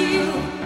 you.